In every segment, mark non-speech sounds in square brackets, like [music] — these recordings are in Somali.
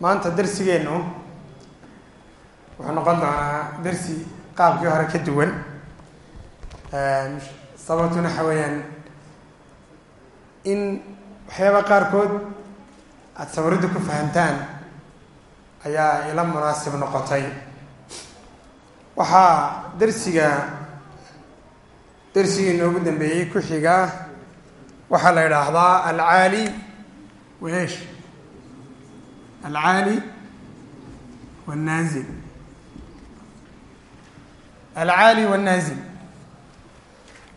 maanta darsigeennu wuxuu noqon doonaa darsi qaabkii hore ka duwan. Sababtuna waxa weeyaan in waxyaaba qaarkood aada sawirradda ku fahamtaan ayaa ila munaasib noqotay. Waxaa darsiga darsigii noogu dambeeyey ku xigaa waxaa la idhaahdaa alcaali waesh alcaali wاnnaazil alcaali wاnnaazil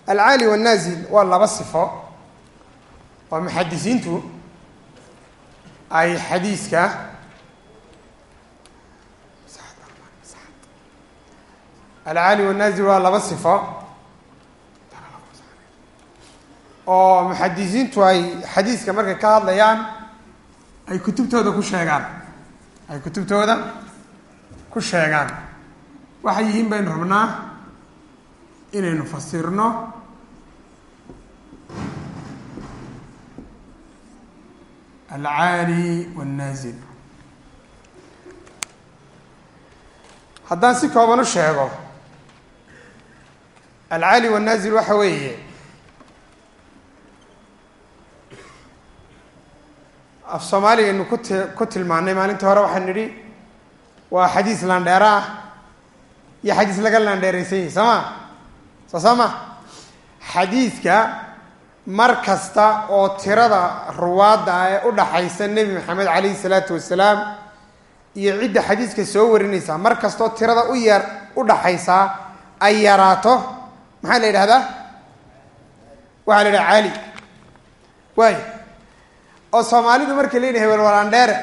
alcaali wاnnaazil waa laba sifo oo muxadisiintu ay xadiiska alcaali wاnnaazil waa laba sifo oo muxadisiintu ay xadiiska markay ka hadlayaan ay kutubtooda ku sheegaan. Ay kutubtooda ku sheegaan. Waxay yihiin baynu rabnaa inaynu fasirno. Alcaali wاnnaazil haddaan si kooban u sheego alcaali wاnnaazil waxa weeye af soomaaligaynu ku ti ku tilmaanay maalintii hore waxaan nidhi waa xadiis laandheera ah iyo xadiis laga laandheeraysan yahay soo ma soo soo ma xadiidka mar kasta oo tirada ruwaadda ah ee u dhaxaysa nebi maxamed calayhi salaatu wasalaam iyo cidda xadiiska soo warinaysaa mar kastaoo tirada u yar u dhaxaysaa ay yaraato maxaa la yidhahdaa waxaa la yidhaha caali waay oo soomaalidu markay leeyihiin hebel walaandheere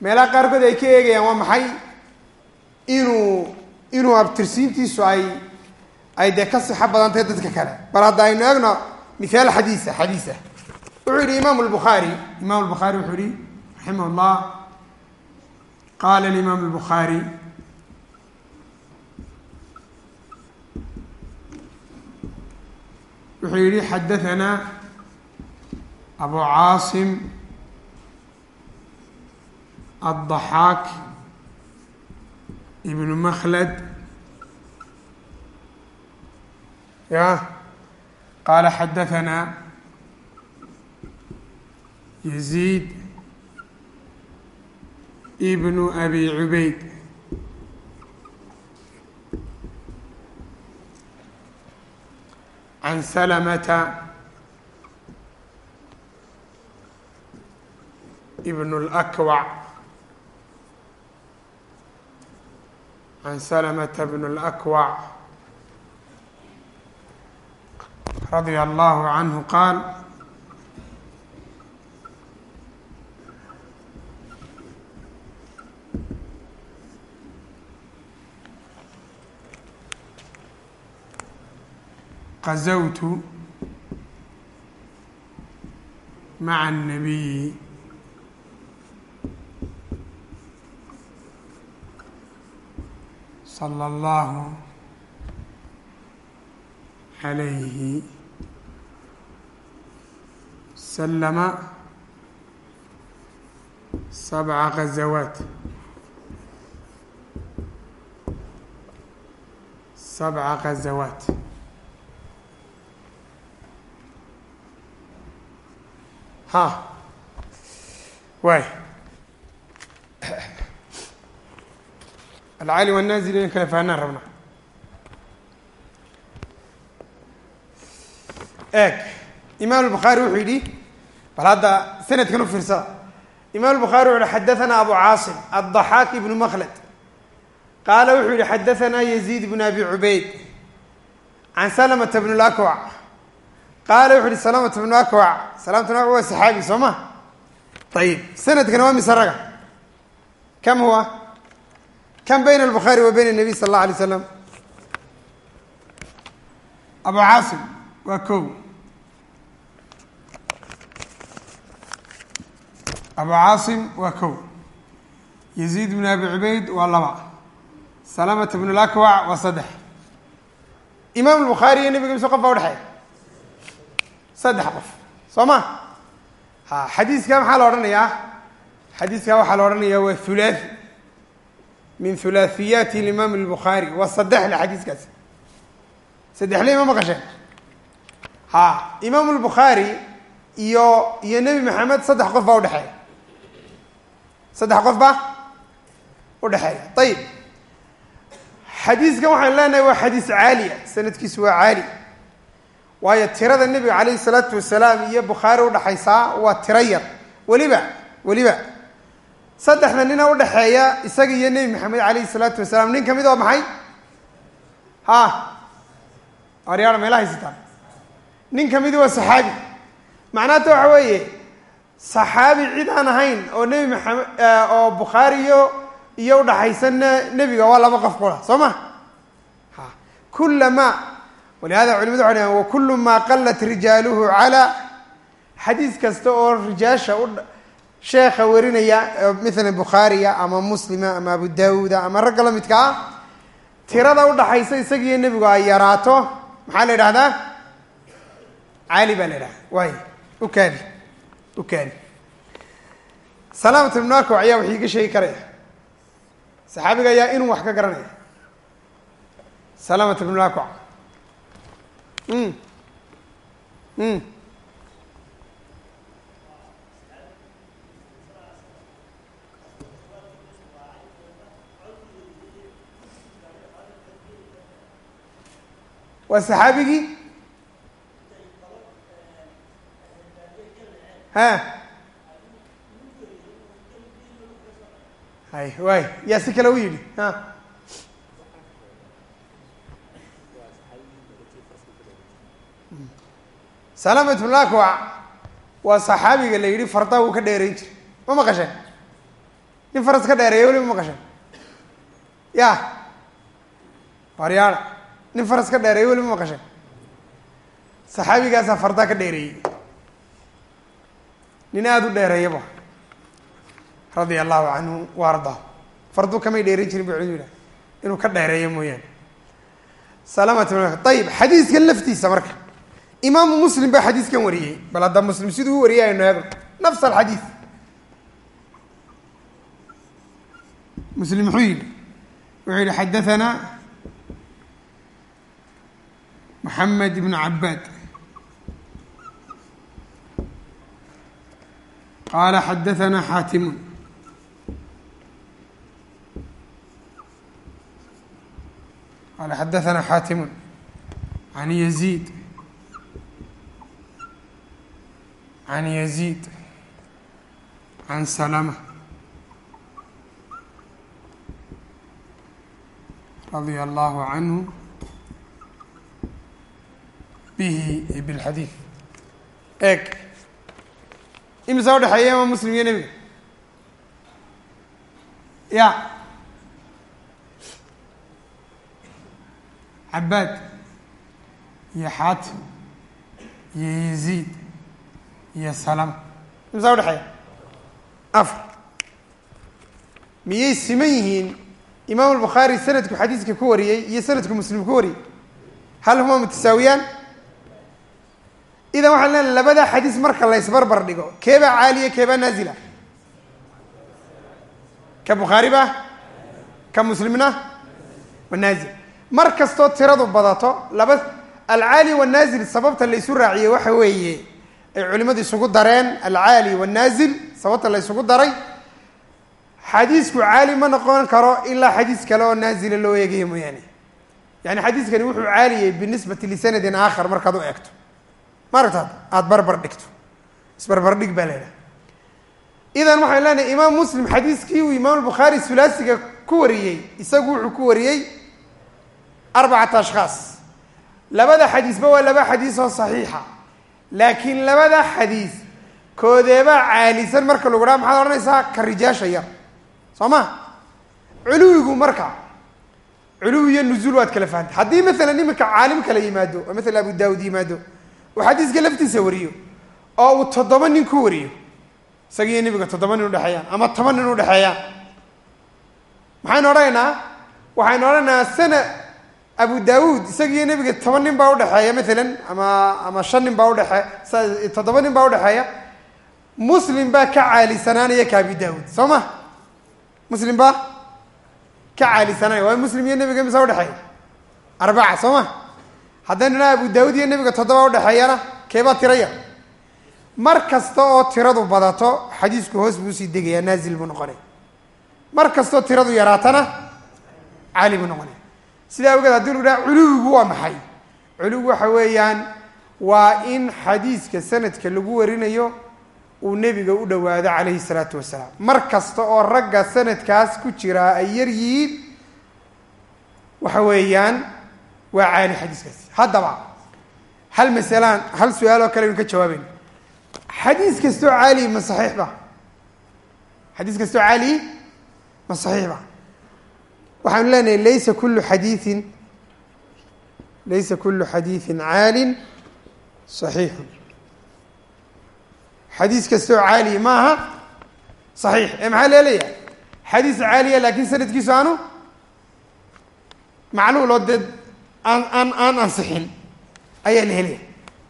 meelaha qaarkood ay ka eegayaan waa maxay? Inuu inuu abtirsiintiisu ay ay dee ka sixo badan tahay dadka kale. Bal hadda aynu eegno mithaal xadiisa xadiisa wuxuu yihi imaamu lbukhaari imam lbukhaari wuxuu yihi raximah llah qaala alimaam lbukhaari wuxuu yihi xadahanaa abu caasim addaxaak ibnu makhlad ya qaala xadahanaa yaziid ibnu abi cubayd. Can salamata ابن الأكوع عن سلمة بن الأكوع رضي الله عنه قال غزوت مع النبي salى اllahu alayhi salama sabca gazawaat sabca gazawaat ha. Waay alcaali wanaazil in kale fahanaan rabna eeg imaam albukhaari wuxuu yidhi bal hadda sanadkan u fiirsada imaam albukhaari wuxu yihi xadahanaa abu caasim addaxaak ibnu makhlad qaala wuxuu yihi xadahanaa yaziid ibnu abi cubayd can salamata bn lakwac qaala wuxu yihi salamata bnu akwac salamata bn akwac waa saxaabi soo ma ayib sanadkan waa mise raga kam huwa kan bayna albukhaari wa bayna nabiy sala allah alay slam abu caasim waa kow abu caasim waa kow yaziid bn abi cubayd waa laba salamata bn lakwac waa saddex imaam albukhaari iyo nabiga mise qof baa udhexeeya saddex qof soo ma ha xadiiska maxaa la odhanayaa xadiiska waxaa la odhanaya waa hulaathi min hulaahiyaati imaam albukhaari waa saddexle xadiiskaasi saddexle ma maqasheen ha imaam albukhaari iyo iyo nebi maxamed saddex qof baa udhexeeya saddex qof baa udhexeeya ayib xadiiskan waxaan leenahay waa xadiis caaliya sanadkiisu waa caali. Waayo tirada nebiga calayhi salaatu wasalaam iyo bukhaari udhexaysaa waa tiro yar. Weliba weliba saddexda nina udhexeeya isaga iyo nebi maxamed calayhi salaatu wasalaam nin ka mid oo maxay? Ha! Aryaana meela haysataa nin kamidi waa saxaabi. Macnaata waxa weeye saxaabi cid aan ahayn oo nebi maxamed oo bukhaari iyo iyo udhaxaysanna nebiga waa laba qof kula soo ma? Ha! Kulama walihada culimadu waxay dhahan wakulu maa qalat rijaaluhu calaa xadiis kasta oo rijaasha u sheekha warinaya mithla bukhaariya ama muslima ama abu daawuuda ama ragga la midka ah tirada udhaxaysa isagiiyo nebigu ay yaraato maxaa la yidhahdaa caali baa la yidhahda waay ukaadi ukaadi salaamat ibnu akow ayaa wax iiga sheegi karaya. Saxaabiga ayaa inuu wax ka garanaya. Salaamat ibnu akow waa saxaabigii? Ha? Hay waay yaa si kale u yidhi ha? Salamat bn waa saxaabiga la yidhi fardaa wuu ka dheerayn jiray. Ma maqasheen? Nin faras ka dheereeya weli ma maqasheen? Ya waryaana nin faras ka dheereeya weli ma maqasheen saxaabigaasaa fardaa ka dheereeyey nin aada u dheereeyaba radia allahu canhu wa ardaa. Fardu kamay dheeran jirin ba culidu yidhaha inuu ka dheereeyo mooyaane. Salamat ayib xadiiskan laftiisa marka. Imaamu muslim baa xadiiskan wariyey. Bal hadda muslim siduu u wariyay aynu eegno. Nafs alxadiis muslim muxuu yidhi wuxuu yihi xadathana maxamed ibnu cabaad qaala xadathana xaatimun qaala xadathana xaatimun can yaziid can yaziid can salama. Radia allahu canhu bihi bilxadiid eeg. Imisa udhexeeya imaam muslim iyo nebiga? Ya. Cabaad iyo xaatim iyo yaziid iyo salama imisa udhexeeya afar. Miyay siman yihiin? Imaam albukhaari sanadku xadiiska ku wariyey iyo sanadku muslim ku wariyey. Hal huma mutasaawiyaan idan waxaan leenahay labada xadiis marka la ysbarbar dhigo keebaa caaliya keebaa naazila. Ka bukhaari ba? Ka muslimna wa naazil. Mar kastoo tiradu badato laba alcaali wanaazil sababta la ysu raaciyey waxa weeye ay culimadu isugu dareen alcaali wanaazil sababta la ysugu daray. Xadiisku caali ma noqon karo ilaa xadiis kale oo naazila loo eegayo mooyaane. Yani xadiiskani wuxuu caaliyey binisbati lisanadin aakhar markaad u eegto maaragtaad aada barbar dhigto. Isbarbar dhig baa leedahay idan waxaan leenahay imaam muslim xadiiskii uu imaam albukhaari sulaasiga ku wariyey isagu wuxuu ku wariyey arbacata ashkhaas labada xadiisba waa laba xadiis oo saxiixa. Laakiin labada xadiis koodeebaa caalisan marka lagu dhaha maxaad odhanaysaa ka rijaasha yar. Soo ma? Culuwigu marka culuwi iyo nuzuul waad kala fahantay haddii maalan iminka caalim kala yimaado oo maala abu daawud yimaado uu xadiiska laftiisa wariyo oo uu toddoba nin ku wariyo. Isagiiyo nebiga toddoba nin udhexeeyaan ama toban nin udhexeeyaan maxaynu odhanaynaa waxaynu odhanaynaa sana abu daawuud isagiiyo nebiga toban nin baa udhexeeya maalan ama ama shan nin baa udhexee toddoba nin baa udhexeeya muslim baa ka caalisanaanaya ka abi daawuud soo ma? Muslim baa ka caalisanaanaya waayo muslim iyo nebiga imisa udhexeeya arbaca soo ma haddaynu idhaha abu daawuud iyo nebiga toddoba udhexeeyana keebaa tira yar mar kasta oo tiradu badato xadiisku hoos buu u sii degayaa naazil buu noqonaya mar kastoo tiradu yaraatana caali buu noqonaya sidaa awgeed haddii lagu dhaha culuwigu waa maxay? Culuwigu waxa weeyaan waa in xadiiska sanadka lagu warinayo uu nebiga u dhowaado calayhi salaatu wasalaam. Mar kasta oo ragga sanadkaas ku jiraa ay yar yihiin waxa weeyaan waa caali xadiiskaasi haddaba hal masalaan hal su-aal oo kale aynu ka jawaabayna xadiis kastoo caaliyi ma saxiix ba xadiis kastoo caaliyi ma saxiix ba waxaanu leenahay laysa kullu xadiiin laysa kullu xadiiثin caalin صaxiixun xadiis kastoo caaliya ma aha صaxiix ee maxaa leeleeyahay xadiis caaliya laakin sanadkiisu aanu macluul oo dee aan aan aan ansixin ayaa la helaya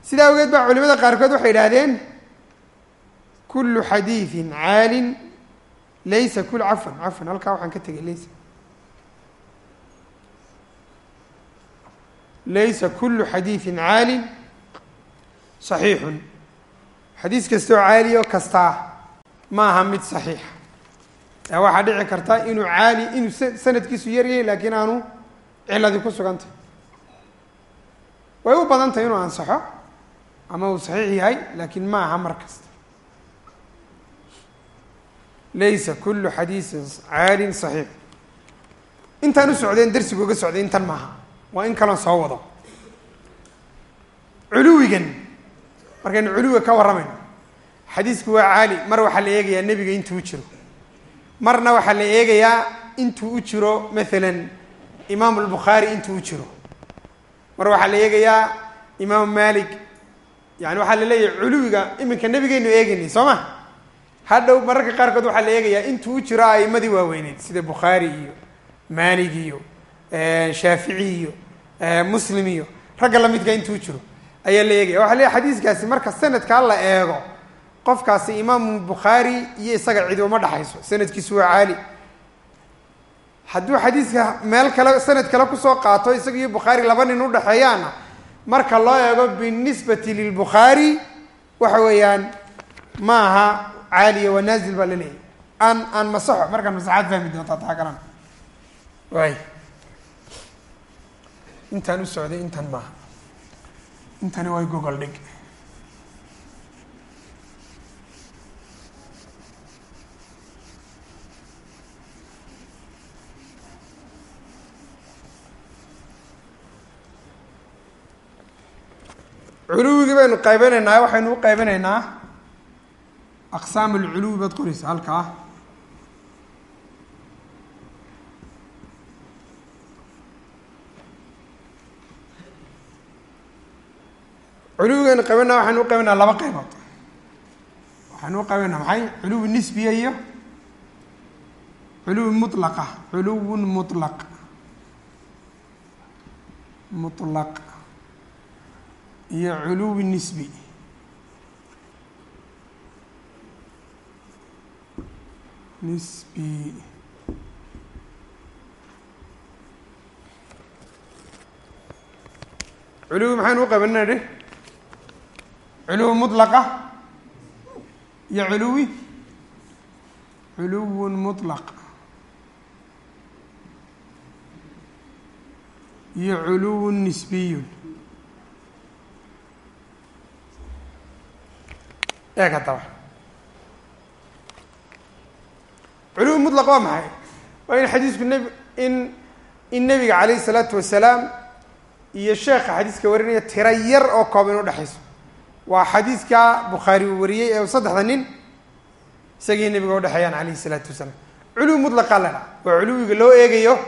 sidaa awgeed baa culimada qaarkood waxay yidhaahdeen kullu xadiidin caalin laysa kul cafan cafan halkaa waxaan ka tegay laysa. Laysa kullu xadiidin caalin saxiixun. Xadiis kastaoo caali oo kastaa ma aha mid saxiixa waxaa dhici karta inuu caali inuu sanadkiisu yaryahay laakiin aanu ciladii ku sugantah way u badan tahay inuu ansaxo ama uu saxiix yahay laakiin ma aha mar kasta. Laysa kulu xadiiثin caalin صaxiix intaan u socdeen darsigu uga socday intan maaha waa in kaloon soo wado. Culuwigan markaynu culuwiga ka warramayno xadiisku waa caali. Mar waxaa la eegayaa nebiga intuu u jiro. Marna waxaa la eegayaa intuu u jiro maalan imaamu albukhaari intuu u jiro mar waxaa la eegayaa imaamu malik yani waxaa la leeyahay culuwiga iminka nebigaynu eegaynay soo ma? Hadhow mararka qaarkood waxaa la eegayaa intuu u jiro a'imadii waaweyneyd sida bukhaari iyo maalig iyo shaafici iyo muslim iyo ragga lamidka intuu jiro ayaa la eegaya waxa leeyahy xadiiskaasi marka sanadkaa la eego qofkaasi imaamu bukhaari iyo isaga cidi uma dhexayso sanadkiisu waa caali hadduu xadiiska meel kale sanad kale ku soo qaato isaga iyo bukhaari laba nin udhexeeyaana marka loo eego binisbati lilbukhaari waxa weeyaan ma aha caaliya waa naazil baa la leeyahy aan aan masaxo markaan masaxaad fahmi doontaa taa kalena waay intaan u socday intan maaha. Intani way gogol dhig culuwigii baynu qaybanaynaa waxaynu u qaybanaynaa aqsaam alculuwi baad qoraysa halkaa culuwigaynu qaybana waxaynu u qaybanaa laba qaybood. Waxaynu u qaybanaa maxay? Culuwi nisbiya iyo culuwi mutlaqa. Culuwun mutlaq. Mutlaq iyo culuwi nisbi. Nisbi. Culuwi maxaynu u qaybanaa dhi culuwi mutlaqa iyo culuwi? Culuwun mutlaq. Iyo culuwun nisbiyun eeg haddaba culuwi mutlaq waa maxay? Waa in xadiisku neb in in nebiga calayhi salaatu wasalaam iyo sheekha xadiiska warinaya tiro yar oo kooban u dhexayso waa xadiiska bukhaari uu wariyey ee saddexda nin isagii nebiga udhexeeyaan calayhi salaatu wasalaam. Culuwi mutlaqa ladha waa culuwiga loo eegayo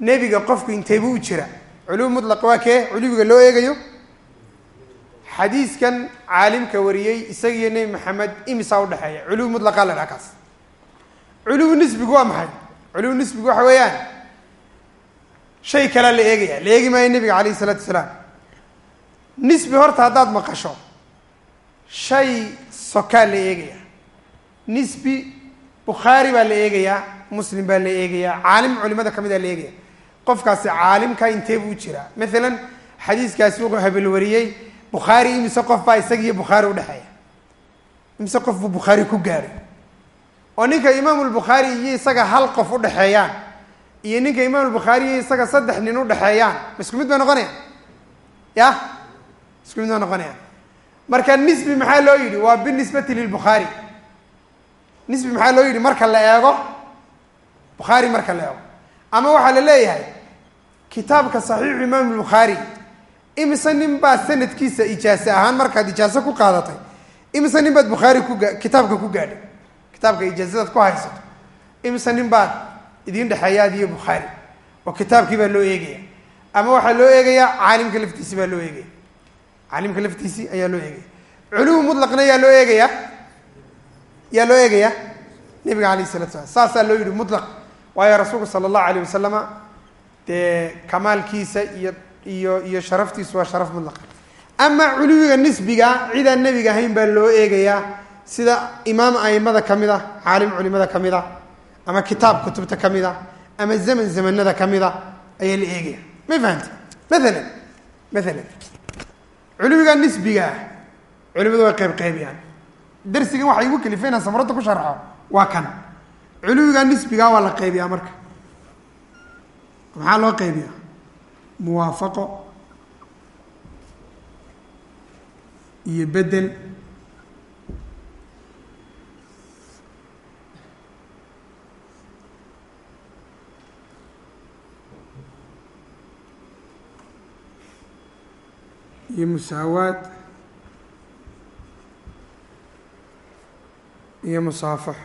nebiga qofku inteebuu u jira? Culuwi mutlaq waa kee? Culuwiga loo eegayo xadiiskan caalimka wariyey isagiiyo nebi maxamed imisaa udhexeeya culuwi mutlaqa ladhaha kaas. Culuwi nisbigu waa maxay? Culuwi nisbigu waxa weeyaan shay kalea la eegaya. La eegi maayo nebiga calayhi isalaatu wasalaam nisbi horta haddaad maqasho shay sokaa la eegaya. Nisbi bukhaari baa la eegayaa muslim baa la eegayaa caalim culimada ka mid a la eegaya. Qofkaasi caalimka intee buu jiraa? Maalan xadiiskaasi wuxuu habel wariyey bukhaari imise qof baa isaga iyo bukhaari udhexeeya imise qof buu bukhaari ku gaadhay oo ninka imaamu lbukhaari iyo isaga hal qof udhexeeyaan iyo ninka imaam lbukhaari iyo isaga saddex nin udhexeeyaan ma isku mid bay noqonayaan? Ya? Isku mid bay noqonayaan? Marka nisbi maxaa loo yidhi? Waa binisbati lilbukhaari nisbi maxaa loo yidhi? Marka la eego bukhaari marka la eego. Ama waxaa la leeyahay kitaabka saxiixu imaam lbukhaari imise nin baa sanadkiisa ijaase ahaan markaad ijaaso ku qaadatay? Imise nin baad bukhaari kuga kitaabka ku gaadhay? Kitaabka ijaasadaad ku haysato? Imise nin baad idin dhexeeya ad iyo bukhaari? Oo kitaabkii baa loo eegaya. Ama waxaa loo eegayaa caalimka laftiisi baa loo eegaya. Caalimka laftiisi ayaa loo eegaya. Culuwi mutlaqna yaa loo eegayaa yaa loo eegayaa nabiga alayh isalatu slam saasaa loo yihi mutlaq. Waayo rasuulku sala allahu alayh wasalama dee kamaalkiisa iyo iyo iyo sharaftiisu waa sharaf mutlaqa ama culuwiga nisbiga cidaan nebiga ahayn baa loo eegayaa sida imaam aimada ka mid a caalim culimada ka mid a ama kitaab kutubta ka mid a ama zaman zamanada ka mid a ayaa la eegaya may fahamti maalan maalan culuwiga nisbiga ah culimadu way qeyb qeybiyaan darsigan waxay igu kelifay inaan samradda ku sharxo waa kan. Culuwiga nisbiga waa la qeybiyaa marka. Maxaa loo qeybiyaa muwaafaqo iyo bedel iyo musaawaad iyo musaafax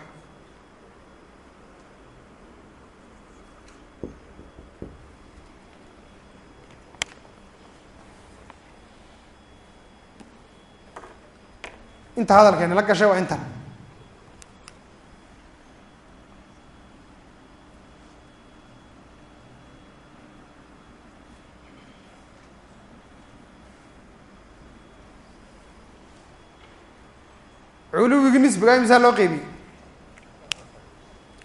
inta hadalkeena la gashay waa intan. Culuwigi nisbiga imisaa loo qeybiyey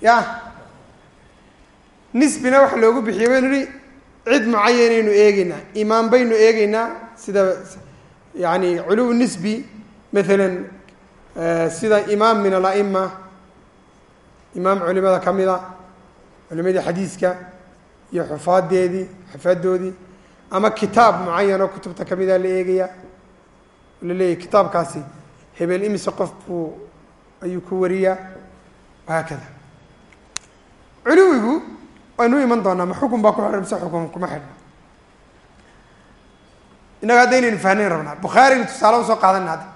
ya. Nisbina waxa loogu bixiyey baynu nihi cid mucayanaynu eegeynaa imaam baynu eegeynaa sida yani culuwi nisbi maalan sida imaam min alaima imaam culimada ka mida culimadii xadiiska iyo xufaadeedii xufaadoodii ama kitaab mucayan oo kutubta kamida la eegaya la leeyahy kitaabkaasi hebel imise qof buu ayuu ku wariyaa wahaakada culuwigu waynu iman doonaa ma xukun baa ku xidhan mise xukun kuma xidhno innaga hadda inaynu fahnayn rabnaa. Bukhaariynu tusaale u soo qaadana hadda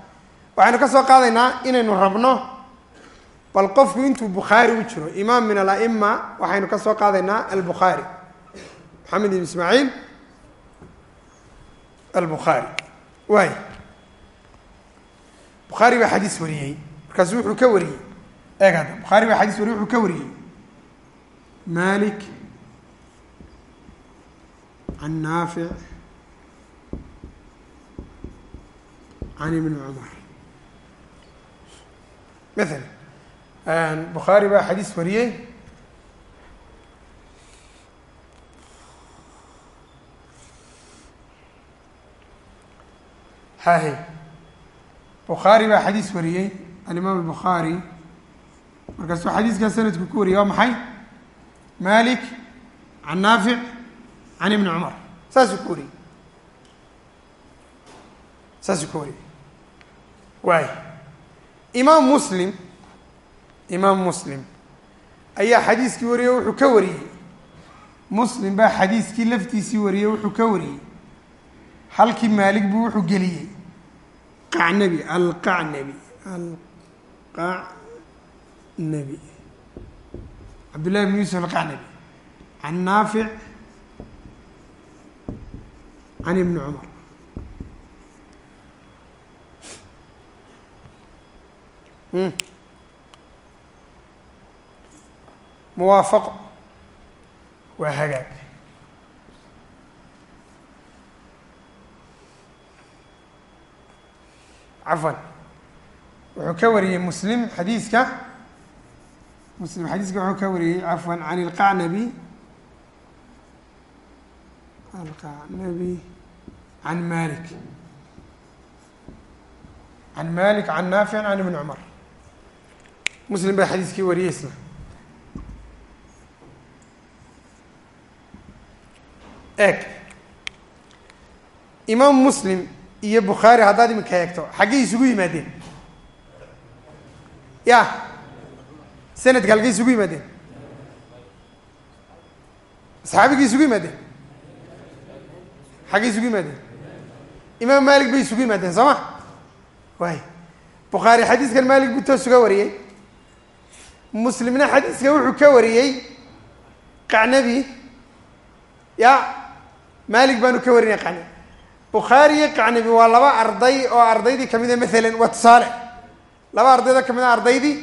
waxaynu ka soo qaadaynaa inaynu rabno bal qofku intuu bukhaari u jiro imaam min alaima waxaynu ka soo qaadaynaa albukhaari. Maxamed ibn ismaaciil albukhaari. Waay. Bukhaari baa xadiis wariyey markaasu wuxuu ka wariyey. Eeg hadda bukhaari baa xadiis wariyey wuxuu ka wariyey. Malik can naafic can ibni cumar maala bukhaari baa xadiis wariyey. Hahe bukhaari baa xadiis wariyey alimaam albukhaari markaasuu xadiiskaa sanadku ku wariyey waa maxay? Malik can naafic can ibni cumar. Saasuu ku wariyey. Saasuu ku wariyey. Waay imaam muslim imaam muslim ayaa xadiiskii wariyey wuxuu ka wariyey. Muslim baa xadiiskii laftiisii wariyey wuxuu ka wariyey. Halkii maalig buu wuxuu geliyey. Qacnabi alqacnabi alqacnabi. Cabdullahi bn yuusuf alqacnabi. Can naafic can ibni cumar muwaafaqo waa hagaag. Cafwan. Wuxuu ka wariyey muslim xadiiska. Muslim xadiiska wuxuu ka wariyey cafwan can ilqacnabi alqacnabi can malik can malik can naafic can ibni cumar muslim baa xadiiskii wariyey isna. Eeg. Imaam muslim iyo bukhaari haddaad iminka eegto xaggay isugu yimaadeen. Ya. Sanadka halkay isugu yimaadeen. Saxaabigay isugu yimaadeen. Xaggay isugu yimaadeen. Imaam malik bay isugu yimaadeen soo ma? Waay bukhaari xadiiskan malik buu toos uga wariyey muslimna xadiiska wuxuu ka wariyey qacnabi ya malik baanu ka warinay qacnabi bukhaari iyo qacnabi waa laba arday oo ardaydii ka mid a maalan waa tusaale. Laba ardaydo ka mid a ardaydii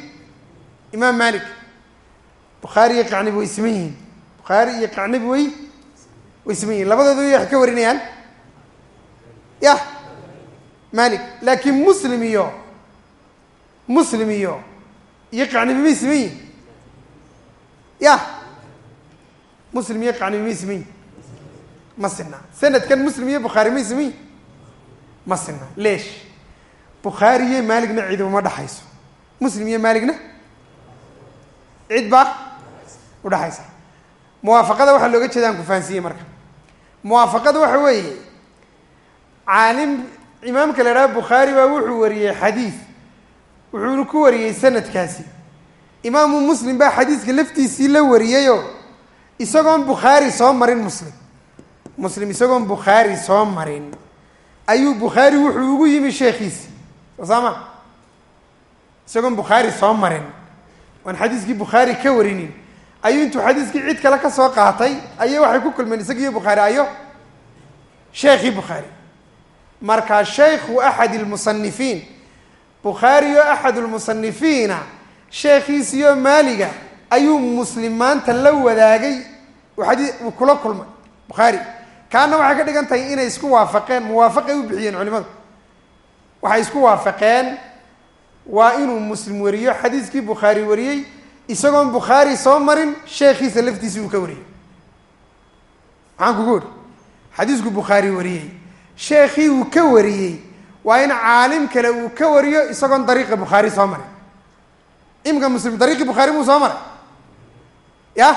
imaam malik bukhaari iyo qacnabi way siman yihiin. Bukhaari iyo qacnabi way way siman yihiin labadooda way wax ka warinayaan. Ya malik laakiin muslim iyo muslim iyo iyo qacnabi may siman yihiin ya. Muslim iyo qacnabi may siman yihiin ma sina sanadkan muslim iyo bukhaari may siman yihiin ma sina leesh. Bukhaari iyo maaligna cid uma dhexayso muslim iyo maaligna cid baa udhexaysa muwaafaqada waxaa looga jeeda aan ku fahansiiyey marka. Muwaafaqada waxa weeye caalim imaamka la idhaha bukhaari baa wuxuu wariyey xadiis wuxuuna ku wariyey sanadkaasi. Imaamu muslim baa xadiiska laftiisii la wariyeyoo isagoon bukhaari soo marin muslim. Muslim isagoon bukhaari soo marin. Ayuu bukhaari wuxuu ugu yimi sheekhiisi. Soo saama? Isagoon bukhaari soo marin. Oan xadiiskii bukhaari ka warinin. Ayuu intuu xadiiskii cid kale ka soo qaatay ayay waxay ku kulmeen isagiiyo bukhaari ayo? Sheekhii bukhaari. Marka shaykhu axad lmusanifiin bukhaariyo axad lmusanifiina sheekhiisiyo maaliga ayuu muslim maanta la wadaagay. Uu kula kulmay. Bukhaari. Kaana waxay ka dhigan tahay inay isku waafaqeen muwaafaqay u bixiyeen culimadu waxay isku waafaqeen waa inuu muslim wariyo xadiiskii bukhaari wariyey isagoon bukhaari soo marin sheekhiisa laftiisi uu ka wariyey. Maxaan kugu ori xadiisku bukhaari wariyey. Sheekhii uu ka wariyey waa in caalim kale uu ka wariyo isagoon dariiqa bukhaari soo marin imika muslim dariiqii bukhaari muu soo maray. Ya?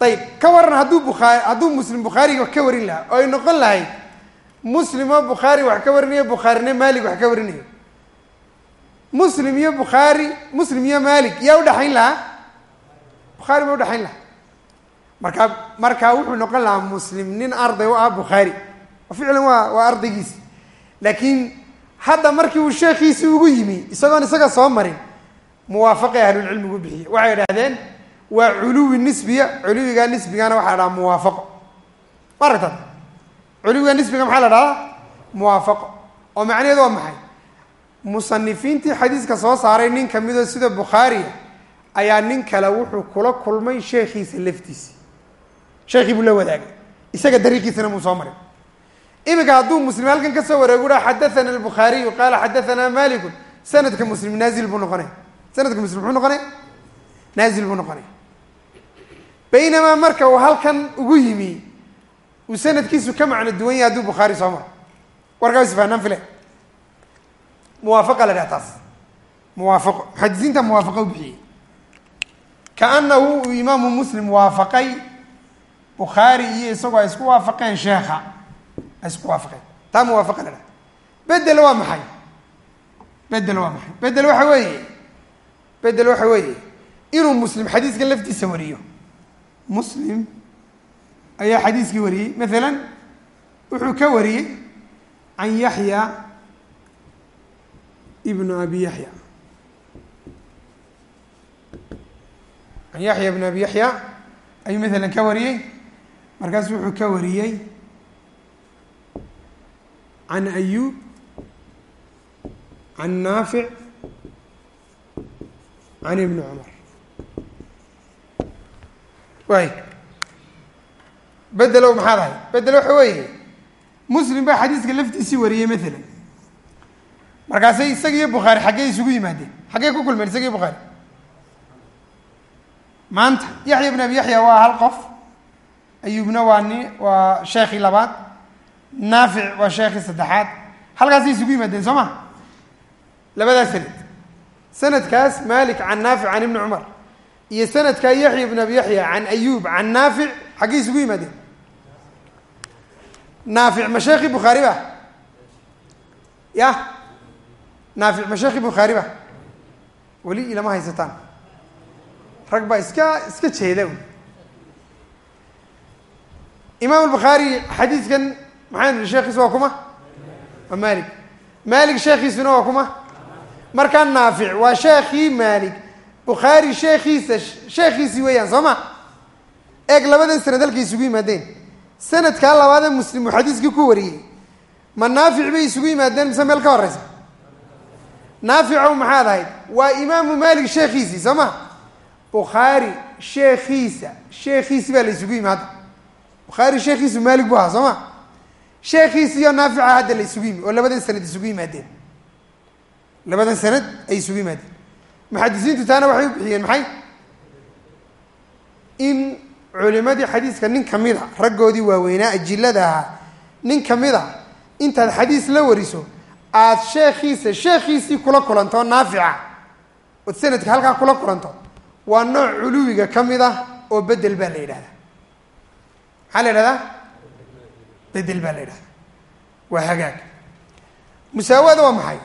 Ayib ka waran hadduu bukhaari hadduu muslim bukhaariga ka warin lahaa oo ay noqon lahayd muslim oo bukhaari wax ka warinayo bukhaarina maalik wax ka warinayo. Muslim iyo bukhaari muslim iyo maalik yaa udhexayn lahaa? Bukhaari baa udhexayn lahaa. Markaa markaa wuxuu noqon lahaa muslim nin arday u ah bukhaari. Ficlan waa waa ardaygiisi laakiin hadda markii uu sheekhiisi ugu yimi isagoon isaga soo marin muwaafaqay ahlulcilmigu bixiye. Waxay idhahdeen waa culuwi nisbiya culuwiga nisbigana waxaa la dhahaa muwaafaqo. Ma aragtad culuwiga nisbiga maxaa la dhahdaa muwaafaqo. Oo macnaheedu waa maxay? Musanifiintii xadiiska soo saaray nin kamidoo sida bukhaariya ayaa nin kale wuxuu kula kulmay sheekhiisa laftiisi sheekhii buu la wadaagay. Isaga dariiqiisana muu soo marin iminka hadduu muslim halkan ka soo wareegu ha xadaana albukhaariyu qaala xadaanaa malikun sanadka muslim naazil buu noqonaya sanadka muslim muxuu noqonaya naazil buu noqonaya baynamaa marka uu halkan ugu yimi uu sanadkiisu ka macno duwan yahay hadduu bukhaari soo maro. Warkaa isfahanaan file. Muwaafaqa la dhaha taas. Muwaafaqo muxadisiinta muwaafaqa u bixiyey. Kaanahu uu imaamu muslim waafaqay bukhaari iyo isagoo ay isku waafaqeen sheekha isku waafaqeen taa muwaafaqa bedel waa maxay? Bedel waa maxay? Bedel waxa weeye. Bedel waxa weeye. Inuu muslim xadiiskan laftiisa wariyo. Muslim ayaa xadiiskii wariyey. Maalan wuxuu ka wariyey can yaxya ibnu abi yaxya can yaxya ibnu abi yaxya ayuu maalan ka wariyey. Markaasu wuxuu ka wariyey can ayub can naafic can ibni cumar waay bedelow maxaad ahay bedel waxa weeye muslim baa xadiiska laftiisii wariyey maalan markaasay isaga iyo bukhaari xaggee isugu yimaadeen xaggee ku kulmeen isaga iyo bukhaari maanta yaxya ibn abi yaxya waa hal qof ayuubna waa ni waa sheekhii labaad naafic waa sheekhii saddexaad. Halkaasay isugu yimaadeen soo ma? Labadaas sanad sanadkaas malik can naafic can ibni cumar. Iyo sanadkaa yaxya ibn abi yaxya can ayuub can naafic xaggey isugu yimaadeen. Naafic ma sheekhi bukhaari ba? Ya? Naafic ma bukhaari ba? Weli ilama haysataan. Rag baa iska iska jeeda imaam albukhaari xadiidkan nihi sheekhiisu waa kuma? Waa malik malik sheekhiisuna waa kuma? Markaa naafic waa sheekhii malik bukhaari sheekhiisa sheekhiisii weeyaan soo ma? Eeg labadan sanad halkay isugu yimaadeen. Sanadkaa labaadee muslim uu xadiiskii ku wariyey. Ma naafic bay isugu yimaadeen mise meel ka horeysa naaficow maxaad ahayd? Waa imaamu malik sheekhiisii soo ma? Bukhaari sheekhiisa sheekhiisi baa la isugu yimaada. Bukhaari sheekhiisu maalik bu ahaa soo ma sheekhiisi iyo naafica hadda la isugu yimi oo labadan sanad isugu yimaadeen. Labadan sanad ay isugu yimaadeen. Muxadisiintu taana waxay u bixiyeen maxay? In culimadii xadiiska nin ka mid a raggoodii waaweynaa ajilada ahaa nin ka mid a intaad xadiis la wariso aada sheekhiisa sheekhiisii kula kulanto naafica ood sanadka halkaa kula kulanto waa nooc culuwiga ka mid ah oo bedel baa la yidhahdaa. Maxaa la yidhahdaa bedel baa la yidhahdaa. Waa hagaag. Musaawaad waa maxay?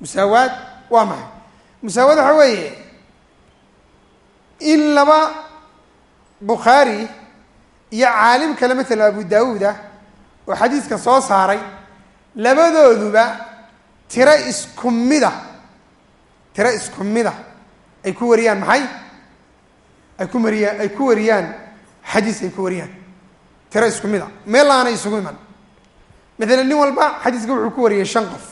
Musaawaad waa maxay? Musaawaad waxa weeye in laba bukhaari iyo caalim kale matala abu daawuud ah oo xadiiska soo saaray labadooduba tiro isku mida. Tiro isku mida. Ay ku wariyaan maxay? Ay ku mariyaan ay ku wariyaan. Xadiis ay ku wariyaan tiro isku mid a meel laana isugu iman. Maalan nin walba xadiiska wuxuu ku wariyay shan qof.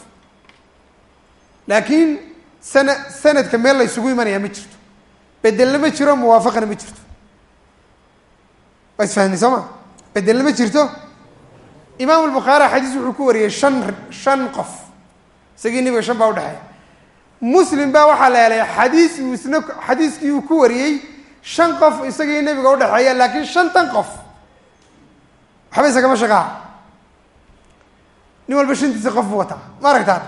Laakiin sana sanadka meel la isugu imanayaa ma jirto. Bedelna ma jiro muwaafaqana ma jirto. Waa isfahmay soo ma bedelna ma jirto? Imaam albukhaari xadiis wuxuu ku wariyey shan shan qof. Isagii nebiga shan baa udhexeeya muslim baa waxaa la helay xadiis uu isna xadiiskii uu ku wariyey shan qof isagii nebiga udhexeeya laakiin shantan qof waxba isagama shaqaha nin walba shantiisa qof buu wataa ma aragtaan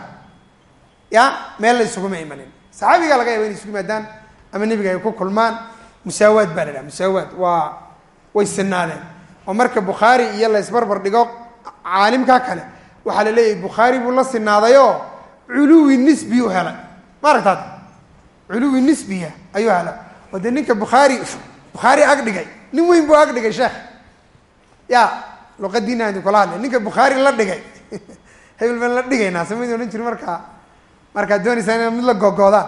ya meel la isuguma imanin saxaabigaa laga yaba inay isugu yimaadaan ama nebiga ay ku kulmaan musaawaad baa la dhaha musaawaad waa way sinaadeen oo marka bukhaari iyo la isbarbar dhigo caalimkaa kale waxaa la leeyahay bukhaari buu la sinaadayoo culuwi nisbi u helay ma aragtaad culuwi nisbiya ayuu helay oo dee ninka bukhaari bukhaari ag dhigay nin weyn buu ag dhigay sheekh ya luqadiina aan kula ninka bukhaari la dhigay. [laughs] Hebel baan la dhigaynaa samadi odhan jiri markaa markaad doonaysaa ina mid la gogoodaan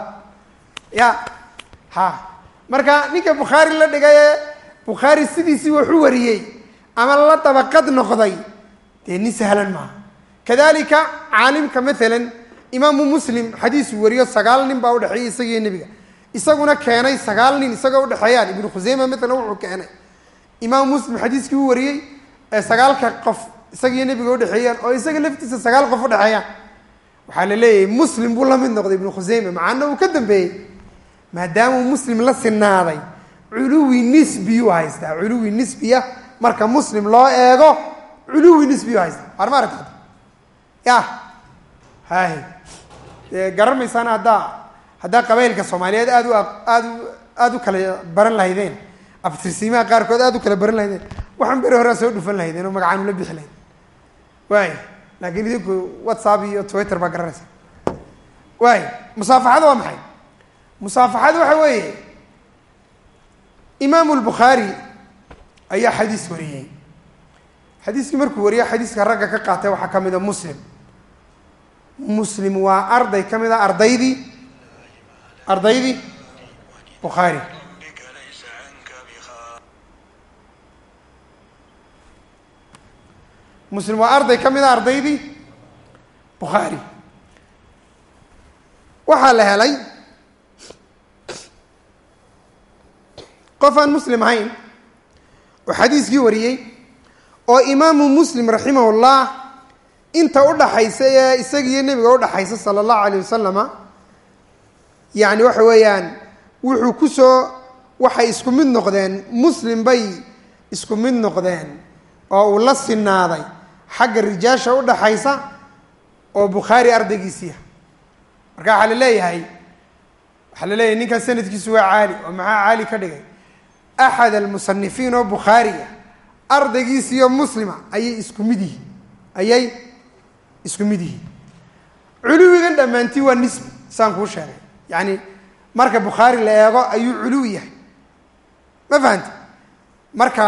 ya ha. Marka ninka bukhaari la dhigaye bukhaari sidiisii wax wariyey ama la dabaqad noqday dee nin sahlan maaha. Kadalika caalimka maalan imaamu muslim xadiisuu wariyo sagaal nin baa udhexeeyay isagiiyo nebiga. Isaguna keenay sagaal nin isagoo udhexeeyaan ibnu khuseyma maalan wuxuu keenay. Imaamu muslim xadiiskii u wariyey ee sagaalka qof isagiiyo nebiga udhexeeyaan oo isaga laftiisa sagaal qof udhexeeyaan waxaa la leeyahay muslim buu la mid noqday ibnu khuseyme macaana uu ka dambeeyey. Maadaamuu muslim la sinaaday culuwi nisbiyuu haystaa. Culuwi nisbiya marka muslim loo eego culuwi nisbiyu haystaa. Waar ma aragta ya hay. Dee garan haddaa haddaa qabaylka soomaaliyeed aad u aad u aada u kala baran lahaydeen. Abtirsiimaha qaarkood aad u kala baran lahaydeen waxaan beri horea soo dhufan lahaydeen oo magacaan ula bixi lahayd. Waay laakiin idinku whatsapp iyo twitter baa garanaysa waay musaafaxada waa maxay? Musaafaxada waxa weeye imaamu lbukhaari ayaa xadiis wariyey. Xadiiskii markuu wariya xadiiska ragga ka qaatay waxaa ka mid a muslim. Muslim waa arday ka mid a ardaydii ardaydii bukhaari muslim waa arday ka mid a ardaydii bukhaari. Waxaa la helay qof aan muslim ahayn oo xadiiskii wariyey oo imaamu muslim raximah llah inta udhaxaysa ee isagiiyo nebiga udhaxaysa sala allahu alayh wasalama yacni waxa weeyaan wuxuu ku soo waxay isku mid noqdeen muslim bay isku mid noqdeen oo uu la sinaaday xagga rijaasha udhaxaysa oo bukhaari ardaygiisiiya marka waxaa la leeyahay waxaa la leeyahay ninkan sanadkiisu waa caali oo maxaa caali ka dhigay? Axad almusanifiin oo bukhaariga ardaygiisiiyo muslima ayay isku mid yihiin. Ayay isku mid yihiin. Culuwigan dhammaantii waa nisbi saan kuu sheegay. Yacni marka bukhaari la eego ayuu culuwi yahay. Ma fahamti marka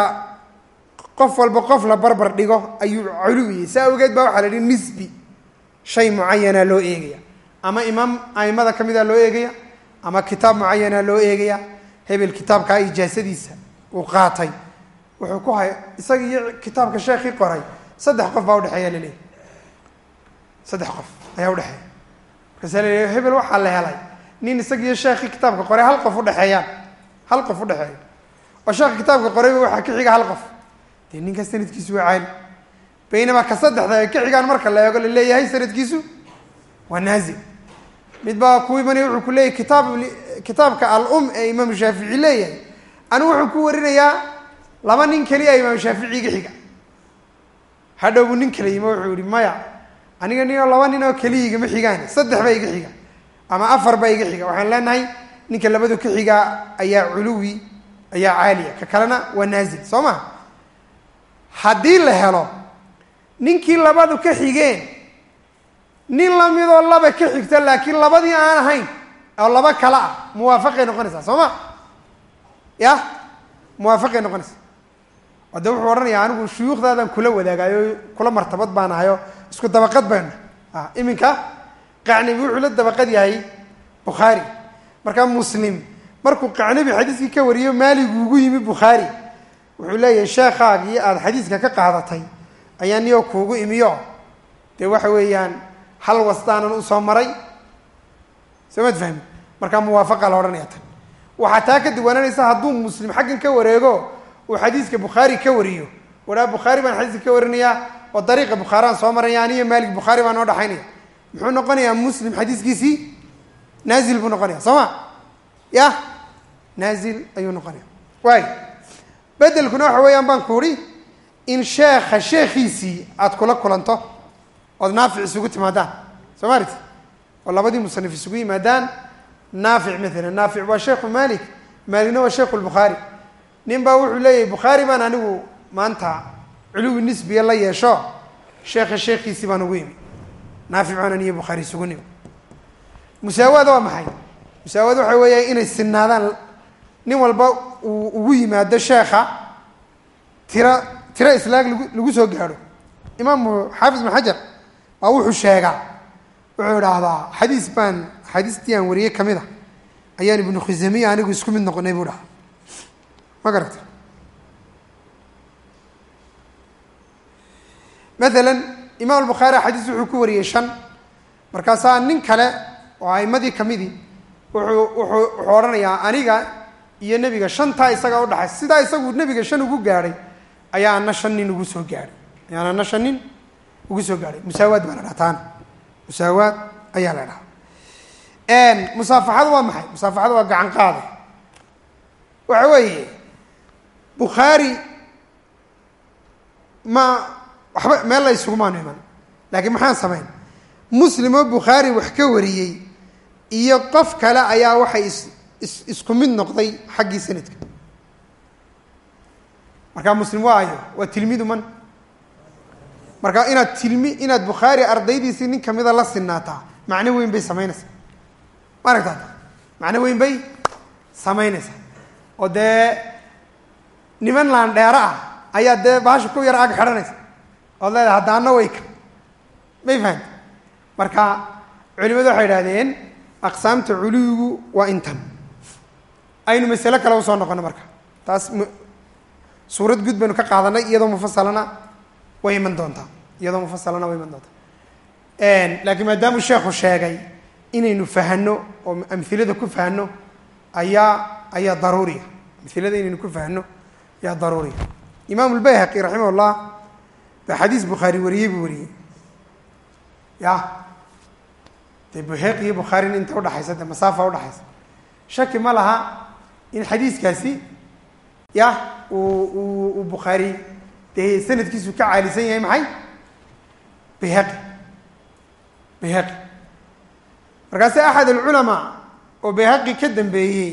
qof walba qof la barbar dhigo ayuu culuwi yahay saa awgeed baa waxaa la yihi nisbi. Shay mucayanaa loo eegaya ama imaam aimada ka mida loo eegaya ama kitaab mucayanaa loo eegaya hebel kitaabkaa ijaasadiisa uu qaatay. Wuxuu ku hay isaga kitaabka sheekii qoray. Saddex qof baa udhexeeya laleeyahy saddex qof ayaa udhexeeya markaasa laleeya hebel waxaa la helay nin isaga iyo kitaabka qoray hal qof udhexeeyaan hal qof udhexeeya oo sheekha kitaabka qorayba waxaa ka xiga hal qof dee ninkaa sanadkiisu waa caali baynamaa ka saddexda ay ka xigaan marka la eego la leeyahay sanadkiisu waa naazil. Mid baa ku imanaya wuxuu ku leeyahy kitaab kitaabka al-um ee imaamu shaafici leeyahay. Anigu wuxuu ku warinayaa laba nin keliya imaam shaafici iga xiga. Hadhow buu nin kale yimi wuxuu yihi maya aniga ninoo laba nin oo keliya igama xigaan saddex baa iga xiga ama afar baa iga xiga. Waxaan leenahay ninka labadu ka xigaa ayaa culuwi ayaa caaliya. Ka kalena waa naazil. Soo ma haddii la helo ninkii labadu ka xigeen nin lamidoo laba ka xigta laakiin labadii aan ahayn oo laba kale ah muwaafaqay noqonaysaa soo ma? Ya? Muwaafaqay noqonaysaa. O de wuxuu odhanayaa anigu shuyuukhdaadan kula wadaagayo kula martabad baan ahayo isku dabaqad baynu. A iminka? Qacnabi wuxuu la dabaqad yahay bukhaari. Markaa muslim markuu qacnabi xadiiskii ka wariyo maaligu ugu yimi bukhaari wuxuu leeyahay sheekhaagii aada xadiiska ka qaadatay ayaa niyoo kuugu imiyo. Dee waxa weeyaan hal wastaanan u soo maray? Soo maad fahmi markaa muwaafaqa la odhanaya tan. Waxaa taa ka duwananaysa hadduu muslim xaggan ka wareego uu xadiiska bukhaari ka wariyo. Waraa bukhaari baan xadiiska ka warinayaa oo dariiqa bukhaaraan soo maraya aniyo maalik bukhaari baa noo dhaxaynaya. Muxuu noqonayaa muslim xadiiskiisii? Naazil buu noqonaya soo ma? Ya naazil ayuu noqonaya waay bedelkuna waxa weeyaan baan ku uhi in sheekha sheekhiisii aada kula kulanto ood naafic isugu timaadaan. Soo maariti oo labadii musanif isugu yimaadaan naafic maalan naafic waa sheekhu malik maaligna waa sheekhu lbukhaari nin baa wuxuu leeyahay bukhaari baan anigu maanta culuwi nisbiya la yeesho sheekha sheekhiisii baan ugu imi naafic baanan iyo bukhaari isugu nimi musaawaad waa maxay? Musaawaad waxa weeya inay sinaadaan nin walba uu ugu yimaado sheekha tira tiro islaag lagu lagu soo gaadho. Imaamu xaafis bin xajar baa wuxuu sheegaa wuxuu idhaahdaa xadiis baan xadiistii aan wariyey ka mid a ayaan ibnu khusamiya anigu isku mid noqonay buu dhahaa ma garata maalan imaam albukhaari xadiis wuxuu ku wariyey shan markaasaa nin kale oo aimadii kamidii wuxuu wuxuu wuxuu odhanayaa aniga iyo nebiga shantaa isagaa udhaxay sidaa isagu nebiga shan ugu gaadhay ayaa ana shan nin ugu soo gaadhay. Ayaan ana shan nin ugu soo gaadhay. Musaawaad baa la dhaha taana musaawaad ayaa la dhaha musaafaxadu waa maxay? Musaafaxadu waa gacan qaada waxa weeye bukhaari ma waxba meel la isugumaanu iman. Laakiin maxaan samayn. Muslim oo bukhaari wax ka wariyey iyo qof kale ayaa waxay isku mid noqday xaggii sanadka. Markaa muslim waa ayo waa tilmiidu man? Marka inaad tilmi inaad bukhaari ardaydiisii nin kamida la sinaataa macno weyn bay samaynaysaa. Ma aragtaata? Macno weyn bay samaynaysaa. Oo dee niman laandheero ah ayaa dee baasha ku yar ag xidhanaysa. Ood leedahay haddaana wayka may fahamti marka culimadu waxay idhahdeen aqsaamta culuwigu waa intan aynu masale kale u soo noqono marka. Taas suurad guud baynu ka qaadanay iyadoo mufasalana way iman doontaa. Iyadoo mufasalana way iman doontaa. Laakiin maadaamuu sheekhu sheegay inaynu fahano oo amhilada ku fahano ayaa ayaa daruuriya. Amhilada inaynu ku fahano ayaa daruuriya. Imaam lbayhaqi raximah llah baa xadiis bukhaari wariyey buu wariyey. Ya. Dee bayhaqi iyo bukhaarina inta udhaxaysa dee masaafa udhaxaysa shaki ma laha in xadiiskaasi ya uu bukhaari dee sanadkiisu ka caalisan yahay maxay? Bayhaqi bayhaqi markaase axad alculamaa oo bayhaqi ka dambeeyey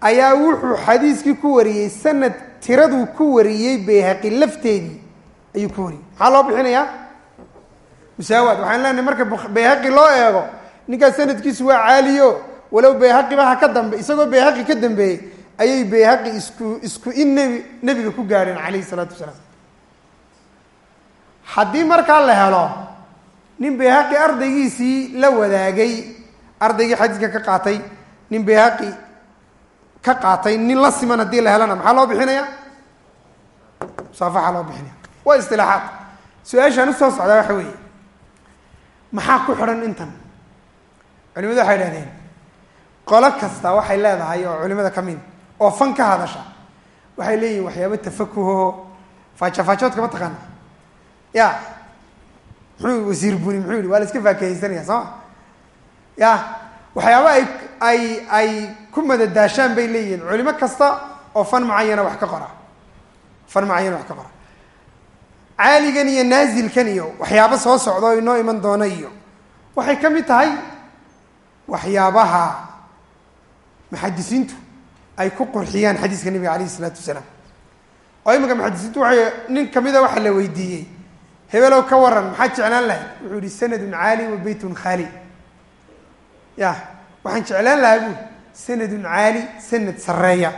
ayaa wuxuu xadiiskii ku wariyey sanad tiraduu ku wariyey bayhaqi lafteedii ayuu ku wariyey. Maxaa loo bixinayaa? Musaawaad. Waxaan leenahay marka bayhaqi loo eego ninkaas sanadkiisu waa caaliyo walow bayhaqiba ha ka dambe isagoo bayhaqi ka dambeeyey ayay bayhaqi isku isku in nebi nebiga ku gaadheen calayhi isalaatu wasalaam. Haddii markaa la helo nin bayhaqi ardaygiisii la wadaagay ardaygii xadiiska ka qaatay nin bayhaqi ka qaatay nin la siman haddii la helana maxaa loo bixinaya? Musaafaxa loo bixinaya. Waa istilaaxaad su'aashaan u soo socdaa waxa weeye. Maxaa ku xidhan intan? Culimadu waxay idhahdeen qolo kasta waxay leedahay oo culimada ka mid oo fan ka hadasha. Waxay leeyihiin waxyaabo tafakuho faajafaajoodka ma taqaana ya muxuu wasiir buni muxuu yihi waa la iska faakehaysanaya soo? Ma ya waxyaaba ay ay ay ku madadaashaan bay leeyihiin. Culimo kasta oo fan mucayana wax ka qora. Fan mucayana wax ka qora. Caaligan iyo naazilkan iyo waxyaabo soo socda oo inoo iman doona iyo waxay ka mid tahay waxyaabaha muxadisiintu ay ku qurxiyaan xadiiska nebiga alayh isalaatu wasalaam. Oo iminka muxadisiintu waxay nin kamida waxaa la weydiiyey hebelow ka waran maxaad jeclaan lahayd wuxuu yihi sanadun caali wa beytun khaali. Ya waxaan jeclaan lahaa buuri sanadun caali sanad sarreeya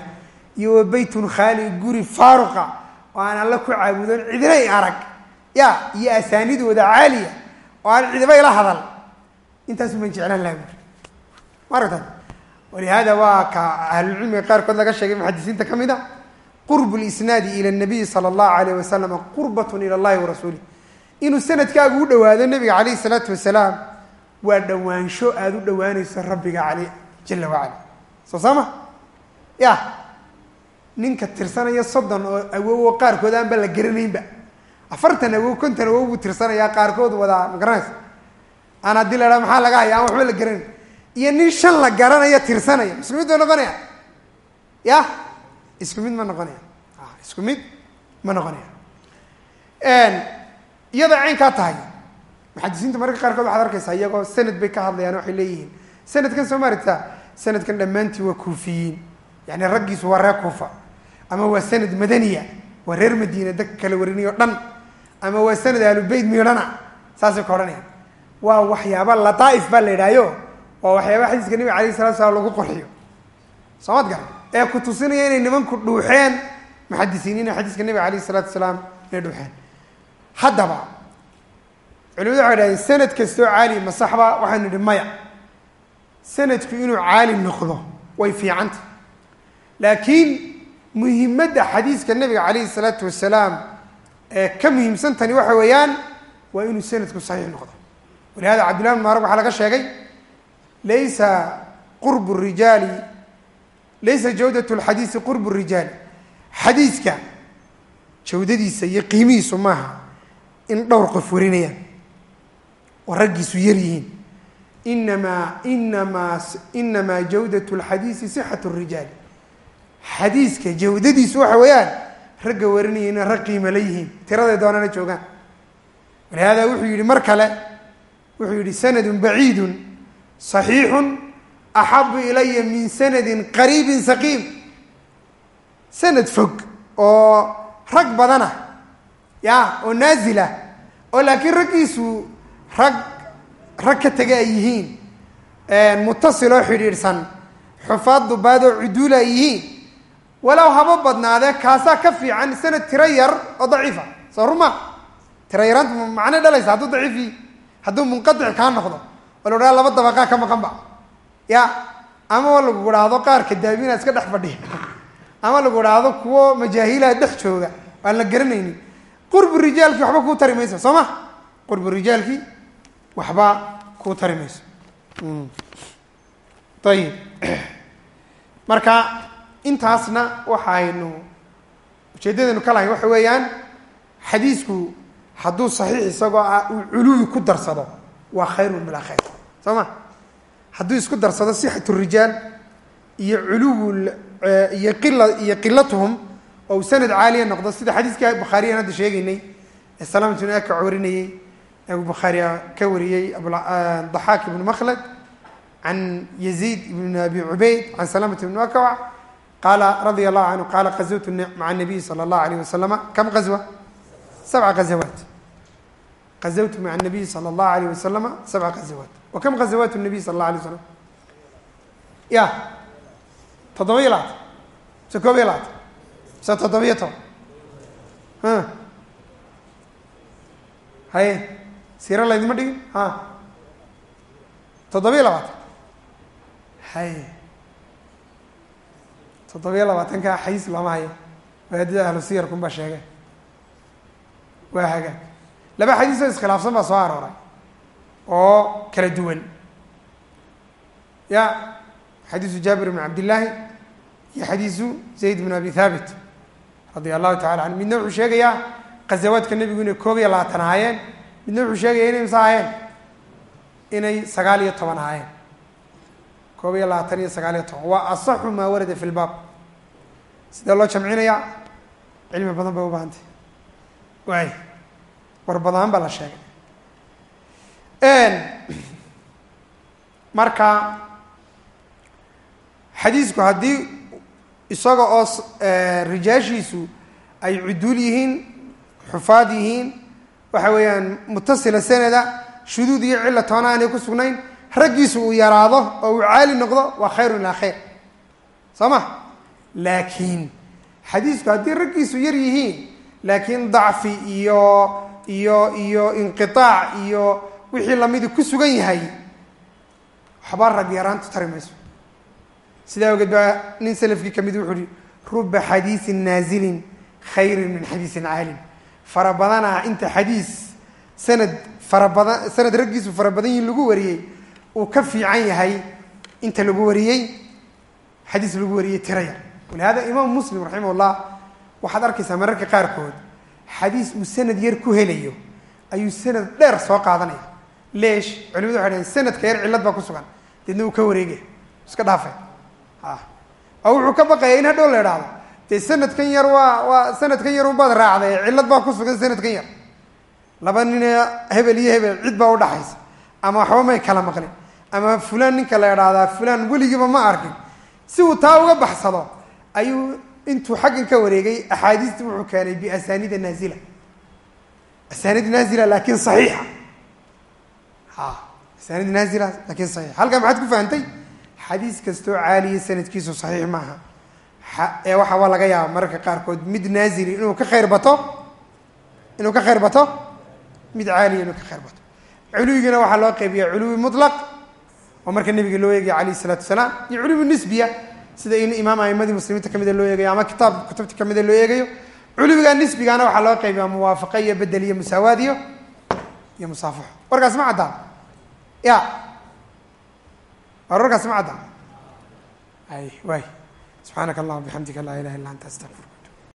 iyo wa beytun khaali guri faaruqa oo aan alla ku caabudon cidinay arag. Ya iyo asaanidooda caaliya oo aan cidiba ila hadal. Intaasu baan jeclaan lahaa buuri ma walihaada waa ka ahlulcilmiga qaarkood laga sheegay muxadisiinta ka mid a qurbu lisnaadi ila nabiyi sala allahu alayh wasalam qurbatun ila allahi warasuulih inuu sanadkaagu u dhawaado nabiga calayhi salaatu wasalaam waa dhawaansho aada u dhawaanayso rabbiga ale jala wacala soo saama ya ninka tirsanaya soddon oo awowo qaarkood aanba la garanaynba afartan awow konton awow buu tirsanayaa qaarkood wadaa ma garanaysa aan haddii la dhaha maxaa laga haya aan waxba la garanayn iyo nin shan la garanaya tirsanaya. Isku mid ma noqonaya ya? Isku mid ma noqonaya isku mid ma noqonaya iyadoo caynkaa tahay muxadisiinta mararka qaarkood waxaad arkaysaa iyagoo sanad bay ka hadlayaan waxay leeyihiin sanadkan soo maaragtaa sanadkan dhammaantii waa kuufiyiin. Yani raggiisu waa reer kuufa ama waa sanad madaniya waa reer madiina dadka kala warinayo dhan ama waa sanad ahlubeyt miidhana saasay ka odhanayaan. Waa waxyaaba lataaif baa la yidhahyo waa waxyaaba xadiiska nebiga alayh salatu slam lagu qorxiyo soo garan ee ku tusinaya inay nimanku dhuuxeen muxadisiiniina xadiiska nebiga alayh salaatu salaam inay dhuuxeen. Haddaba culimadu waxay dhahdeen sanad kastoo caali ma saxba waxaynu idhi maya sanadku inuu caali noqdo way fiicanta. Laakiin muhimadda xadiiska nebiga calayhi salaatu wasalaam ee ka muhiimsantani waxa weeyaan waa inuu sanadku saxiix noqdo. Walihada cabdillahi bin maarug waxaa laga sheegay laysa qurbu rijaali laysa jawdat lxadiisi qurbu rijaali xadiiska jawdadiisa iyo qiimihiisu maaha in dhowr qof warinayaan oo raggiisu yar yihiin inamaa inamaa inamaa jawdat lxadiisi sixat rijaali xadiiska jawdadiisu waxa weeyaan ragga warinaya inay rag qiima la yihiin tiraday doonana joogaan walihada wuxuu yihi mar kale wuxuu yihi sanadun baciidun صaxiixu axabu ilaya min sanadi qariibin saqiim sanad fog oo rag badana ya oo naazila oo laakiin raggiisu rag rag ka tega ay yihiin. Mutasiloo xidhiidhsan xufaad dubaad oo cuduula ay yihiin. Walow haba badnaadee kaasaa ka fiican sanad tiro yar oo daciifa. Soo ruma tiro yaraanta macnay dhalaysa hadduu daciifi hadduu munqadic kaa noqdo oo la laba dabaqaa ka maqan ba. Ya ama lagu idhaahdo qaarka daabina iska dhex fadhiya. Ama lagu idhaahdo kuwo majaahilaha dhex jooga. Aan la garanaynin qurbu rijaalkii waxba kuu tari mayso soo ma? Qurbu rijaalkii waxba kuu tari mayso. Ayib [clears throat] marka intaasna waxaynu ujeeddadaynu ka lahayn waxa weeyaan xadiisku hadduu saxiix isagoo ah uu culuwi ku darsado waa khayrun bilaa khayr soo ma? Hadduu isku darsado sixat rijaal iyo culuwu iyo qila iyo qilatuhum oo uu sanad caaliya noqdo sida xadiiska bukhaariyan hadda sheegaynay ee salaamtun aka warinayey abu bukhaari ka wariyey daxaak ibnu makhlad can yaziid ibn abi cubayd can salamat ibn akawac qaala radia allahu canhu qaala qazawtu maca nabiyi sala allahu alayh wasalama kam qazwa sabca ghazawaat qazawtu maca nabiyi sala allahu alayh wasalama sabca ghazawaat wa kam ghazawaat nabiy sala allah alay wasalam ya toddoba iyo labaatan mise koob iyo labaatan mise toddobiyo toban haye siiro laydima dhigin ha toddobiyo labaatan haye toddobiyo labaatanka xayiis looma hayo waadida ahlu siyarkun baa sheegay waa hagaag laba xadiis oo iskhilaafsan baa soo arooray oo kala duwan. Ya xadiisu jaabir bn cabdillaahi iyo xadiisu zayd bn abi thaabit radia allahu tacala canhu midna wuxuu sheegayaa khazawaadka nebigu inay koob iyo labaatan ahaayeen. Midna wuxuu sheegaya inay mise ahaayeen? Inay sagaal iyo toban ahaayeen. Koob iyo labaatan iyo sagaal iyo toban. Waa asaxu maa warada fi lbaab sidee loo jamcinayaa cilmi badan bay u baahantay. Waay war badaan baa la sheegay marka xadiisku haddii isaga oo rijaashiisu ay cuduul yihiin xufaad yihiin waxa weeyaan mutasila sanada shuduud iyo cilla toona aanay ku sugnayn raggiisu uu yaraado oo uu caali noqdo waa khayrun ilaa khayr. Soo ma? Laakiin xadiisku haddii raggiisu yar yihiin laakiin dacfi iyo iyo iyo inqiaac iyo wixii lamidi ku sugan yahay. Waxba rag yaraantu tari mayso sidaa ogeed baa nin selafkii ka mid wuxuu uhi ruba xadiisin naazilin khayrin min xadiisin caalin. Fara badanaa inta xadiis sanad fara badan sanad raggiisu fara badan yihiin lagu wariyey uu ka fiican yahay inta lagu wariyey xadiis lagu wariyey tiraya. Walihada imaam muslim raximah llah waxaad arkaysaa mararka qaarkood xadiis uu sanad yar ku helayo ayuu sanad dheer soo qaadanaya leesh culimadu waxay dhaheen sanadka yar cillad baa ku sugan. Deedna uu ka wareegaya iska dhaafay. Oo wuxuu ka baqaya in hadhow la idhaahdo dee sanadkan yar waa waa sanadkan yar unbaad raacday cillad baa ku sugan sanadkan yar. Laba nine hebel iyo hebel cid baa udhaxaysa ama waxba may kala maqlin. Ama fulaan ninka la idhaahdaa fulaan weligiiba ma arkin. Si uu taa uga baxsado ayuu intuu xaggan ka wareegay axaadiista wuxuu keenay biasaanida naazila. Asaanid naazila laakin saxiixa ha asaanid naazila laakiin saxiixa halkaa maxaad ku fahantay xadiis kastoo caaliya sanadkiisu saxiix maaha. Ee waxaaba laga yaaba mararka qaarkood mid naazili inuu ka khayr bato inuu ka khayr bato mid caaliya inuu ka khayr bato. Culuwigana waxaa loo qaybiya culuwi mutlaq oo marka nabiga loo eegaya alayh isalaatu wasalaam iyo culuwi nisbiya sida in imaam aimadii muslimiinta kamida loo eegayo ama kitaab kutubta kamida loo eegayo. Culuwiga nisbigana waxaa loo qaybiya muwaafaqa iyo bedel iyo musaawaad iyo iyo musaafaxo. Warkaas ma caddaan ya. War warkaas ma caddaan ay waay subxaanaka allahuma bixamdika laa ilaha illa anta astaqfirka